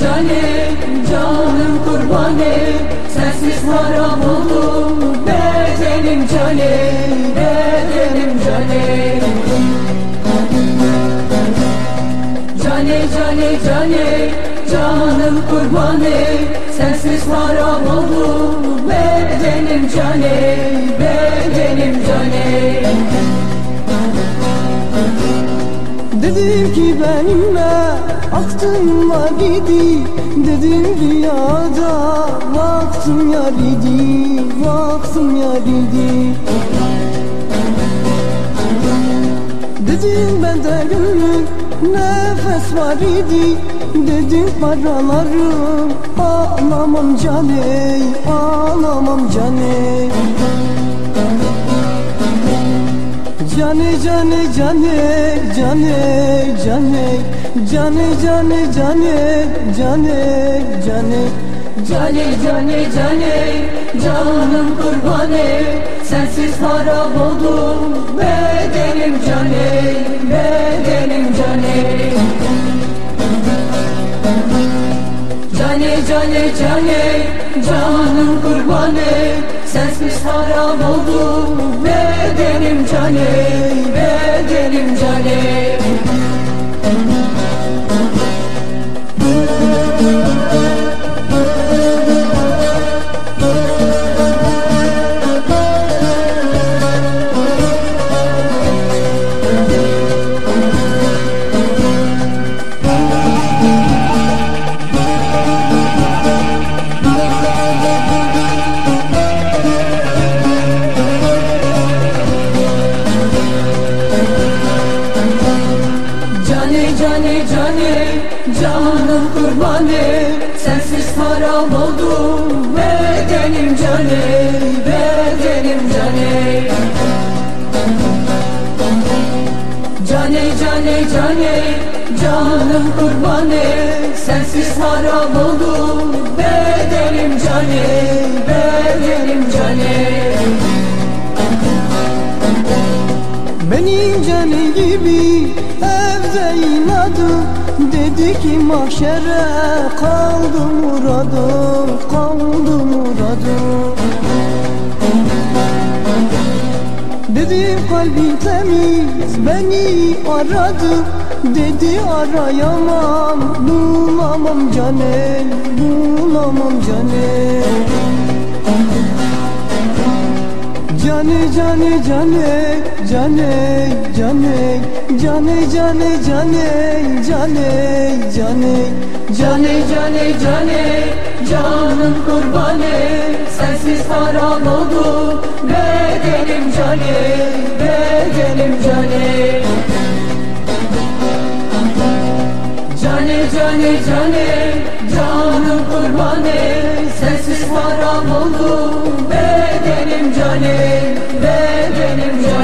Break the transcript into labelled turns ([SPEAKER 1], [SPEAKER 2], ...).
[SPEAKER 1] canim, canım kurbanım Sensiz varam oldum bedenim canim, bedenim canim Cane cane cane canım kurbanım Sensiz varam oldum bedenim
[SPEAKER 2] canim benimle aklım var idi Dedim dünyada vaktim yar idi Vaktim yar idi Dedim bende gönlüm nefes var idi. Dedim paralarım ağlamam caney Ağlamam caney Cane cane cane cane cane cane cane cane cane cane
[SPEAKER 1] Cane cane cane canım kurbanı sensiz harap oldum bedenim cane bedenim cane Cane cane cane canım kurbanı Sensiz haram oldum. Bedenim caney, bedenim caney canım kurbanı Sensiz haram oldu. Bedenim caney Bedenim caney Caney caney caney Canım kurbanı Sensiz haram oldu. Bedenim caney Bedenim caney
[SPEAKER 2] Benim caney gibi evde inadım. Dedi ki mahşere kaldı muradım Kaldı muradım. Dedim kalbim temiz beni aradı? Dedi arayamam bulamam cane Bulamam cane Cane cane cane cane cane cane cane cane cane cane
[SPEAKER 1] Cane cane cane canım kurbanı sensiz haram oldu bedenim cane bedenim cane cane cane Canım kurbane Sensiz param oldu. Bedenim cane Bedenim cane